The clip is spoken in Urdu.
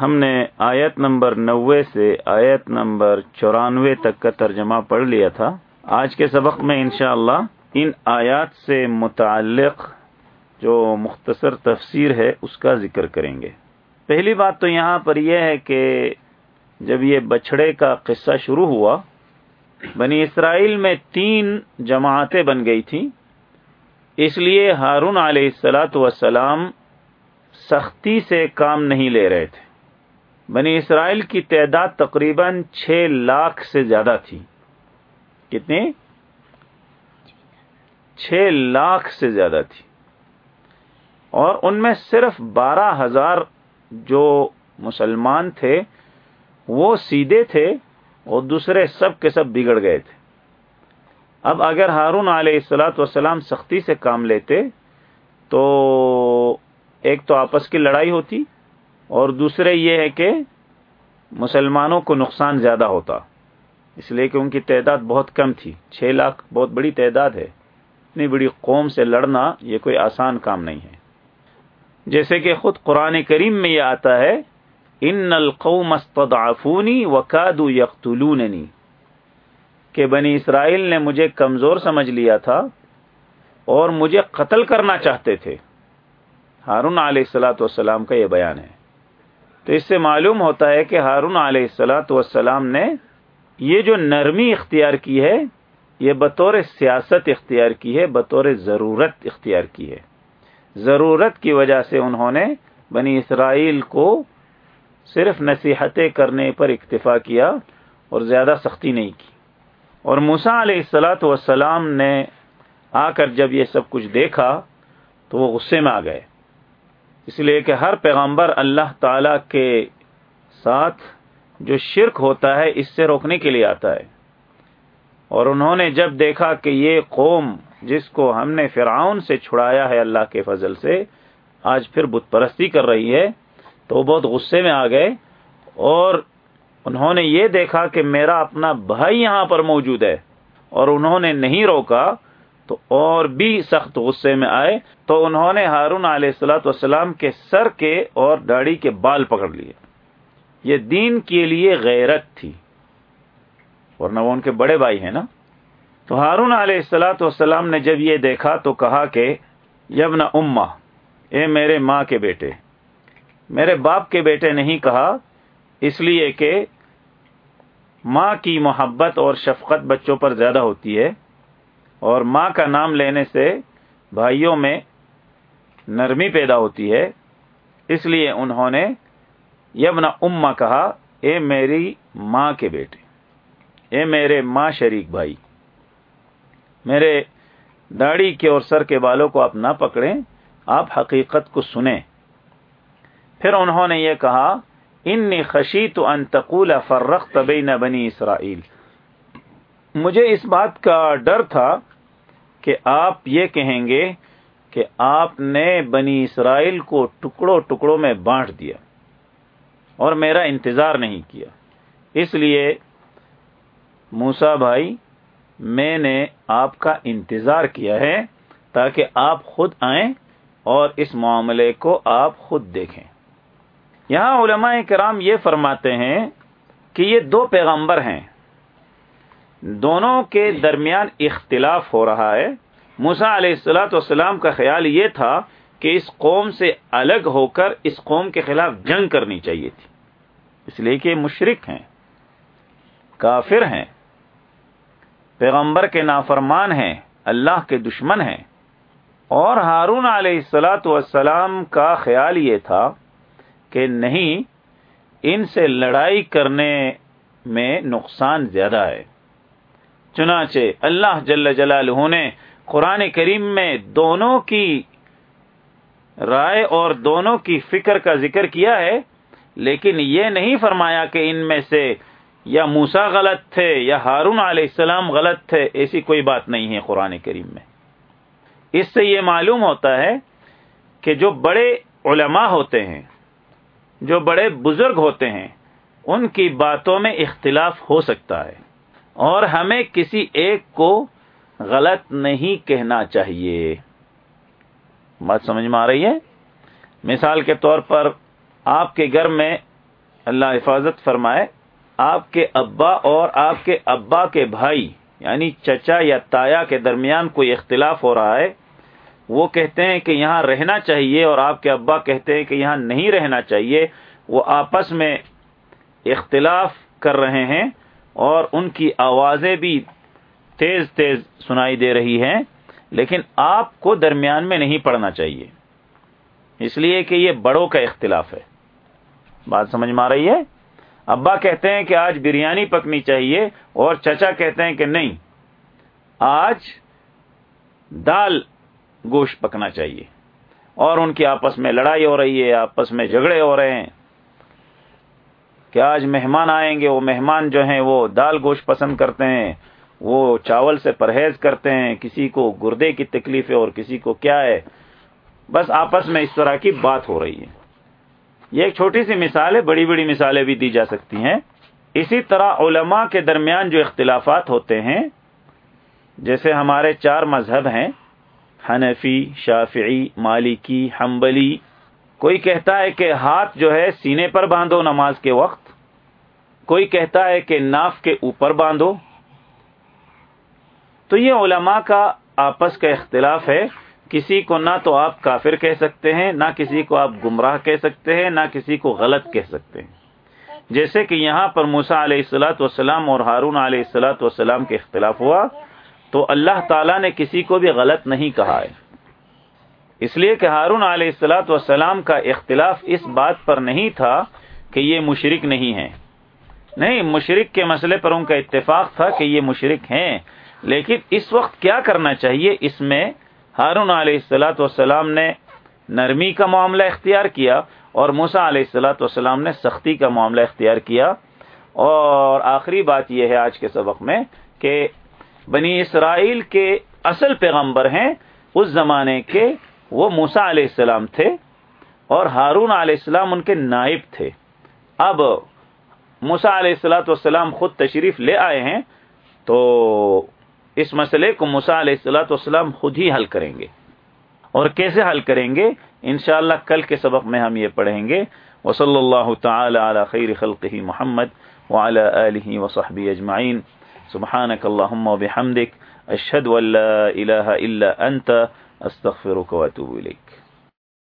ہم نے آیت نمبر نوے سے آیت نمبر چورانوے تک کا ترجمہ پڑھ لیا تھا۔ آج کے سبق میں انشاءاللہ ان آیات سے متعلق جو مختصر تفسیر ہے، اس کا ذکر کریں گے۔ پہلی بات تو یہاں پر یہ ہے کہ جب یہ بچڑے کا قصہ شروع ہوا، بنی اسرائیل میں تین جماعتیں بن گئی تھیں۔ اس لیے ہارون علیہ السلاۃ وسلام سختی سے کام نہیں لے رہے تھے۔ بنی اسرائیل کی تعداد تقریباً چھ لاکھ سے زیادہ تھی۔ کتنی؟ چھ لاکھ سے زیادہ تھی۔ اور ان میں صرف بارہ ہزار جو مسلمان تھے، وہ سیدھے تھے اور دوسرے سب کے سب بگڑ گئے تھے۔ اب اگر ہارون علیہ السلاۃ والسلام سختی سے کام لیتے تو ایک تو آپس کی لڑائی ہوتی اور دوسرے یہ ہے کہ مسلمانوں کو نقصان زیادہ ہوتا۔ اس لیے کہ ان کی تعداد بہت کم تھی۔ چھ لاکھ بہت بڑی تعداد ہے۔ اتنی بڑی قوم سے لڑنا یہ کوئی آسان کام نہیں ہے۔ جیسے کہ خود قرآن کریم میں یہ آتا ہے، ان القوم استضعفونی وکادو یقتلوننی کہ بنی اسرائیل نے مجھے کمزور سمجھ لیا تھا اور مجھے قتل کرنا چاہتے تھے۔ ہارون علیہ السلاۃ والسلام کا یہ بیان ہے۔ تو اس سے معلوم ہوتا ہے کہ ہارون علیہ السلاۃ والسلام نے یہ جو نرمی اختیار کی ہے، یہ بطور سیاست اختیار کی ہے، بطور ضرورت اختیار کی ہے۔ ضرورت کی وجہ سے انہوں نے بنی اسرائیل کو صرف نصیحتیں کرنے پر اکتفا کیا اور زیادہ سختی نہیں کی۔ اور موسا علیہ السلاۃ والسلام نے آ کر جب یہ سب کچھ دیکھا تو وہ غصے میں آ گئے۔ اس لیے کہ ہر پیغمبر اللہ تعالی کے ساتھ جو شرک ہوتا ہے، اس سے روکنے کے لیے آتا ہے۔ اور انہوں نے جب دیکھا کہ یہ قوم جس کو ہم نے فرعون سے چھڑایا ہے اللہ کے فضل سے، آج پھر بت پرستی کر رہی ہے، تو وہ بہت غصے میں آ گئے۔ اور انہوں نے یہ دیکھا کہ میرا اپنا بھائی یہاں پر موجود ہے اور انہوں نے نہیں روکا تو اور بھی سخت غصے میں آئے تو انہوں نے ہارون علیہ السلاۃ والسلام کے سر کے اور داڑھی کے بال پکڑ لیے۔ یہ دین کے لیے غیرت تھی۔ ورنہ وہ ان کے بڑے بھائی ہیں نا؟ تو ہارون علیہ السلاۃ والسلام نے جب یہ دیکھا تو کہا کہ یبن اما اے میرے ماں کے بیٹے۔ میرے باپ کے بیٹے نہیں کہا، اس لیے کہ ماں کی محبت اور شفقت بچوں پر زیادہ ہوتی ہے۔ اور ماں کا نام لینے سے بھائیوں میں نرمی پیدا ہوتی ہے۔ اس لیے انہوں نے یبنا اما کہا، اے میری ماں کے بیٹے، اے میرے ماں شریک بھائی، میرے داڑھی کے اور سر کے بالوں کو آپ نہ پکڑیں، آپ حقیقت کو سنیں۔ پھر انہوں نے یہ کہا، انی خشی تو انتقول فرق طبی نہ بنی اسرائیل۔ مجھے اس بات کا ڈر تھا کہ آپ یہ کہیں گے کہ آپ نے بنی اسرائیل کو ٹکڑوں ٹکڑوں میں بانٹ دیا اور میرا انتظار نہیں کیا۔ اس لیے موسا بھائی، میں نے آپ کا انتظار کیا ہے تاکہ آپ خود آئیں اور اس معاملے کو آپ خود دیکھیں۔ یہاں علماء کرام یہ فرماتے ہیں کہ یہ دو پیغمبر ہیں۔ دونوں کے درمیان اختلاف ہو رہا ہے۔ موسا علیہ السلاۃ والسلام کا خیال یہ تھا کہ اس قوم سے الگ ہو کر اس قوم کے خلاف جنگ کرنی چاہیے تھی۔ اس لیے کہ مشرق ہیں، کافر ہیں، پیغمبر کے نافرمان ہیں، اللہ کے دشمن ہیں۔ اور ہارون علیہ السلاۃ والسلام کا خیال یہ تھا کہ نہیں، ان سے لڑائی کرنے میں نقصان زیادہ ہے۔ چنانچہ اللہ جل جلالہ نے قرآن کریم میں دونوں کی رائے اور دونوں کی فکر کا ذکر کیا ہے، لیکن یہ نہیں فرمایا کہ ان میں سے یا موسا غلط تھے یا ہارون علیہ السلام غلط تھے، ایسی کوئی بات نہیں ہے قرآن کریم میں۔ اس سے یہ معلوم ہوتا ہے کہ جو بڑے علماء ہوتے ہیں، جو بڑے بزرگ ہوتے ہیں، ان کی باتوں میں اختلاف ہو سکتا ہے۔ اور ہمیں کسی ایک کو غلط نہیں کہنا چاہیے۔ بات سمجھ میں آ رہی ہے؟ مثال کے طور پر آپ کے گھر میں اللہ حفاظت فرمائے، آپ کے ابا اور آپ کے ابا کے بھائی یعنی چچا یا تایا کے درمیان کوئی اختلاف ہو رہا ہے، وہ کہتے ہیں کہ یہاں رہنا چاہیے اور آپ کے ابا کہتے ہیں کہ یہاں نہیں رہنا چاہیے، وہ آپس میں اختلاف کر رہے ہیں۔ اور ان کی آوازیں بھی تیز تیز سنائی دے رہی ہیں، لیکن آپ کو درمیان میں نہیں پڑنا چاہیے۔ اس لیے کہ یہ بڑوں کا اختلاف ہے۔ بات سمجھ میں آ رہی ہے؟ ابا کہتے ہیں کہ آج بریانی پکنی چاہیے اور چچا کہتے ہیں کہ نہیں۔ آج دال گوشت پکنا چاہیے۔ اور ان کی آپس میں لڑائی ہو رہی ہے، آپس میں جھگڑے ہو رہے ہیں۔ کہ آج مہمان آئیں گے، وہ مہمان جو ہیں وہ دال گوشت پسند کرتے ہیں، وہ چاول سے پرہیز کرتے ہیں، کسی کو گردے کی تکلیف ہے اور کسی کو کیا ہے؟ بس آپس میں اس طرح کی بات ہو رہی ہے۔ یہ ایک چھوٹی سی مثال ہے، بڑی بڑی مثالیں بھی دی جا سکتی ہیں۔ اسی طرح علماء کے درمیان جو اختلافات ہوتے ہیں، جیسے ہمارے چار مذہب ہیں، حنفی، شافعی، مالکی، حنبلی کوئی کہتا ہے کہ ہاتھ جو ہے سینے پر باندھو نماز کے وقت، کوئی کہتا ہے کہ ناف کے اوپر باندھو۔ تو یہ علماء کا آپس کا اختلاف ہے۔ کسی کو نہ تو آپ کافر کہہ سکتے ہیں، نہ کسی کو آپ گمراہ کہہ سکتے ہیں، نہ کسی کو غلط کہہ سکتے ہیں۔ جیسے کہ یہاں پر موسا علیہ السلاۃ والسلام اور ہارون علیہ السلاۃ والسلام کے اختلاف ہوا، تو اللہ تعالیٰ نے کسی کو بھی غلط نہیں کہا ہے۔ اس لیے کہ ہارون علیہ السلاۃ والسلام کا اختلاف اس بات پر نہیں تھا کہ یہ مشرق نہیں ہے نہیں مشرق کے مسئلے پر ان کا اتفاق تھا کہ یہ مشرق ہیں۔ لیکن اس وقت کیا کرنا چاہیے؟ اس میں ہارون علیہ السلاۃ والسلام نے نرمی کا معاملہ اختیار کیا اور موسا علیہ السلاۃ والسلام نے سختی کا معاملہ اختیار کیا۔ اور آخری بات یہ ہے آج کے سبق میں کہ بنی اسرائیل کے اصل پیغمبر ہیں اس زمانے کے وہ موسا علیہ السلام تھے اور ہارون علیہ السلام ان کے نائب تھے۔ اب موسا علیہ السلاۃ والسلام خود تشریف لے آئے ہیں تو اس مسئلے کو مسا علیہ السلاۃ والسلام خود ہی حل کریں گے۔ اور کیسے حل کریں گے؟ انشاءاللہ کل کے سبق میں ہم یہ پڑھیں گے۔ وصلی اللہ تعالی علی خیر خلقہ محمد وعلى آلہ وصحبہ اجمعین۔ سبحانک اللہم و بحمدک، اشہد ان لا الہ الا انت استغفرك واتوب اتوب الیک